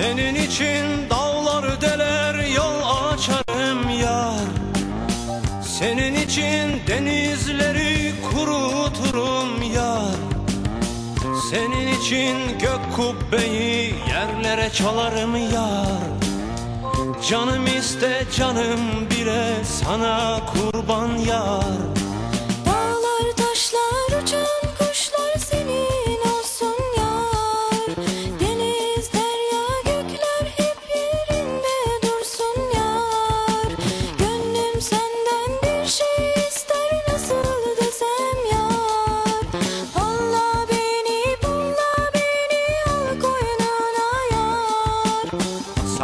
Senin için dağlar deler yol açarım yar. Senin için denizleri kuruturum yar. Senin için gök kubbeyi yerlere çalarım yar. Canım iste canım bile sana kurban yar.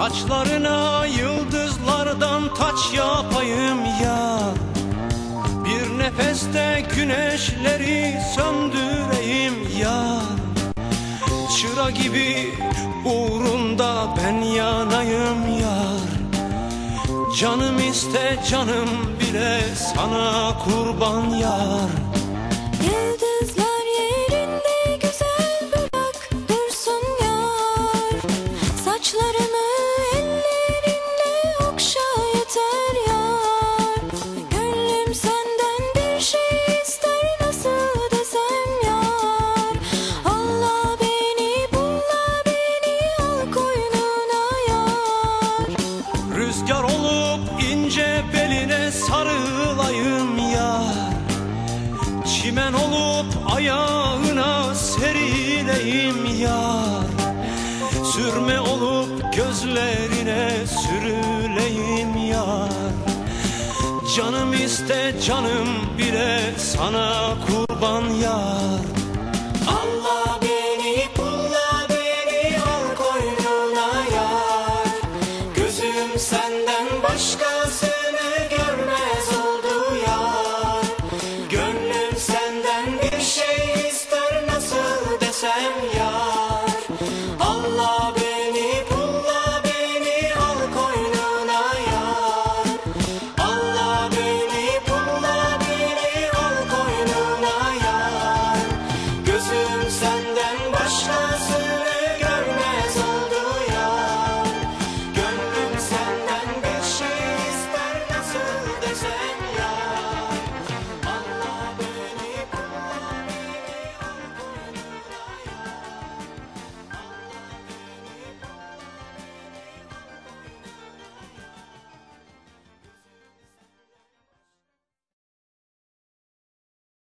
Saçlarına yıldızlardan taç yapayım yar Bir nefeste güneşleri söndüreyim yar Çıra gibi uğrunda ben yanayım yar. Canım iste canım bile sana kurban yar. Yıldızlar yerinde güzel bırak dursun yar. Saçlarımı ayağına serileyim yar Sürme olup gözlerine sürüleyim yar Canım iste canım bile sana yar